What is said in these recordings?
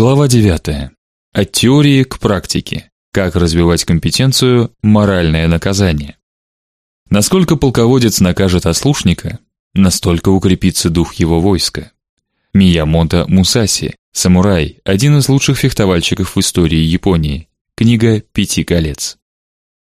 Глава 9. От теории к практике. Как развивать компетенцию моральное наказание. Насколько полководец накажет ослушника, настолько укрепится дух его войска. Миямото Мусаси, самурай, один из лучших фехтовальщиков в истории Японии. Книга Пяти колец.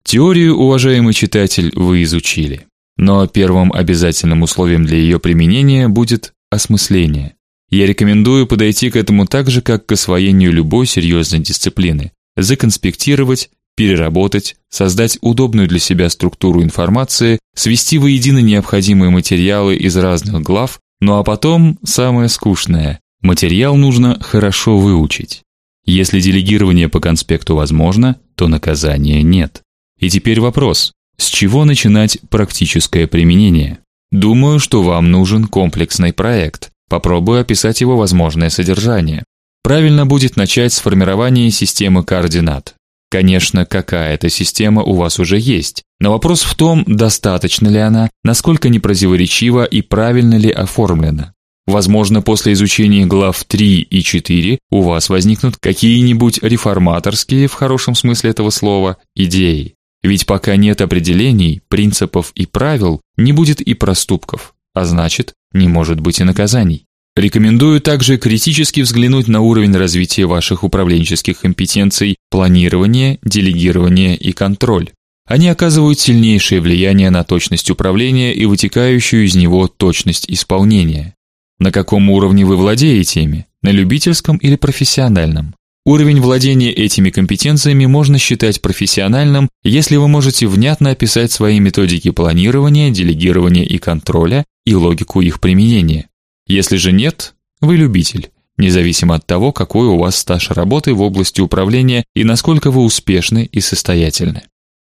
Теорию, уважаемый читатель, вы изучили. Но первым обязательным условием для ее применения будет осмысление. Я рекомендую подойти к этому так же, как к освоению любой серьезной дисциплины: законспектировать, переработать, создать удобную для себя структуру информации, свести воедино необходимые материалы из разных глав, ну а потом самое скучное материал нужно хорошо выучить. Если делегирование по конспекту возможно, то наказания нет. И теперь вопрос: с чего начинать практическое применение? Думаю, что вам нужен комплексный проект. Попробую описать его возможное содержание. Правильно будет начать с формирования системы координат. Конечно, какая-то система у вас уже есть, но вопрос в том, достаточно ли она, насколько непротиворечива и правильно ли оформлена. Возможно, после изучения глав 3 и 4 у вас возникнут какие-нибудь реформаторские в хорошем смысле этого слова идеи. Ведь пока нет определений, принципов и правил, не будет и проступков, а значит, не может быть и наказаний. Рекомендую также критически взглянуть на уровень развития ваших управленческих компетенций: планирование, делегирование и контроль. Они оказывают сильнейшее влияние на точность управления и вытекающую из него точность исполнения. На каком уровне вы владеете ими? На любительском или профессиональном? Уровень владения этими компетенциями можно считать профессиональным, если вы можете внятно описать свои методики планирования, делегирования и контроля и логику их применения. Если же нет, вы любитель, независимо от того, какой у вас стаж работы в области управления и насколько вы успешны и состоятельны.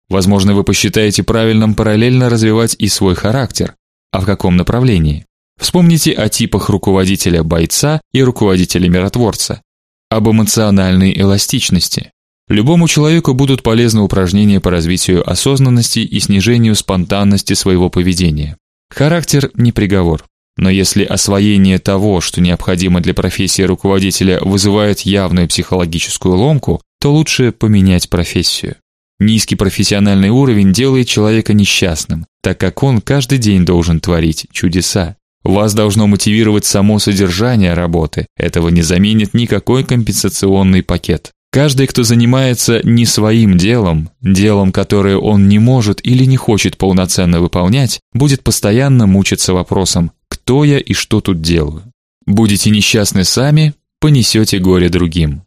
Возможно, вы посчитаете правильным параллельно развивать и свой характер. А в каком направлении? Вспомните о типах руководителя-бойца и руководителя-миротворца об эмоциональной эластичности. Любому человеку будут полезны упражнения по развитию осознанности и снижению спонтанности своего поведения. Характер не приговор. Но если освоение того, что необходимо для профессии руководителя, вызывает явную психологическую ломку, то лучше поменять профессию. Низкий профессиональный уровень делает человека несчастным, так как он каждый день должен творить чудеса. Вас должно мотивировать само содержание работы. Этого не заменит никакой компенсационный пакет. Каждый, кто занимается не своим делом, делом, которое он не может или не хочет полноценно выполнять, будет постоянно мучиться вопросом: кто я и что тут делаю? Будете несчастны сами, понесете горе другим.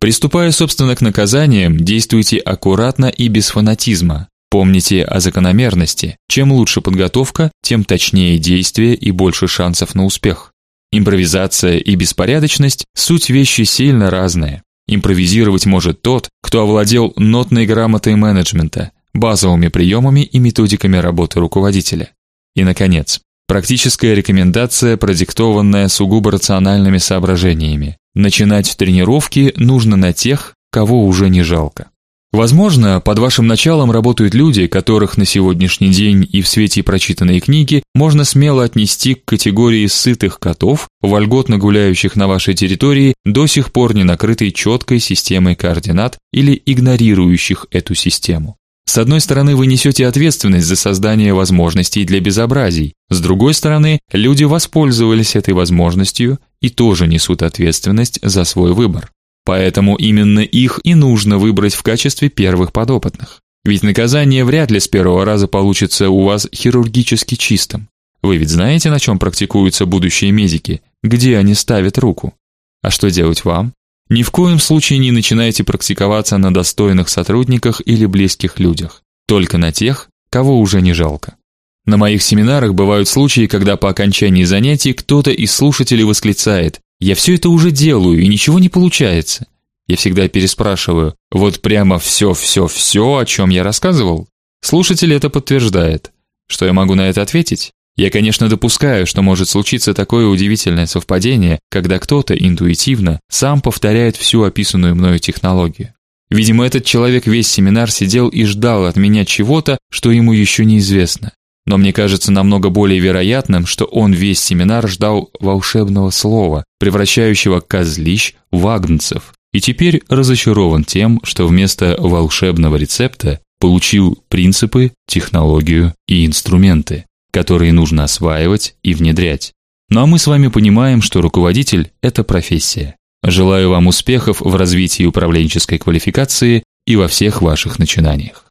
Приступая, собственно, к наказаниям, действуйте аккуратно и без фанатизма. Помните о закономерности. Чем лучше подготовка, тем точнее действие и больше шансов на успех. Импровизация и беспорядочность суть вещи сильно разные. Импровизировать может тот, кто овладел нотной грамотой менеджмента, базовыми приемами и методиками работы руководителя. И наконец, практическая рекомендация, продиктованная сугубо рациональными соображениями. Начинать тренировки нужно на тех, кого уже не жалко. Возможно, под вашим началом работают люди, которых на сегодняшний день и в свете прочитанной книги можно смело отнести к категории сытых котов, вольготно гуляющих на вашей территории, до сих пор не накрытой четкой системой координат или игнорирующих эту систему. С одной стороны, вы несете ответственность за создание возможностей для безобразий. С другой стороны, люди воспользовались этой возможностью и тоже несут ответственность за свой выбор. Поэтому именно их и нужно выбрать в качестве первых подопытных. Ведь наказание вряд ли с первого раза получится у вас хирургически чистым. Вы ведь знаете, на чем практикуются будущие медики, где они ставят руку. А что делать вам? Ни в коем случае не начинайте практиковаться на достойных сотрудниках или близких людях, только на тех, кого уже не жалко. На моих семинарах бывают случаи, когда по окончании занятий кто-то из слушателей восклицает: я все это уже делаю, и ничего не получается. Я всегда переспрашиваю: "Вот прямо все, все, все, о чем я рассказывал?" Слушатель это подтверждает. Что я могу на это ответить? Я, конечно, допускаю, что может случиться такое удивительное совпадение, когда кто-то интуитивно сам повторяет всю описанную мною технологию. Видимо, этот человек весь семинар сидел и ждал от меня чего-то, что ему еще неизвестно. Но мне кажется намного более вероятным, что он весь семинар ждал волшебного слова, превращающего козлищ в агнцев, и теперь разочарован тем, что вместо волшебного рецепта получил принципы, технологию и инструменты, которые нужно осваивать и внедрять. Ну а мы с вами понимаем, что руководитель это профессия. Желаю вам успехов в развитии управленческой квалификации и во всех ваших начинаниях.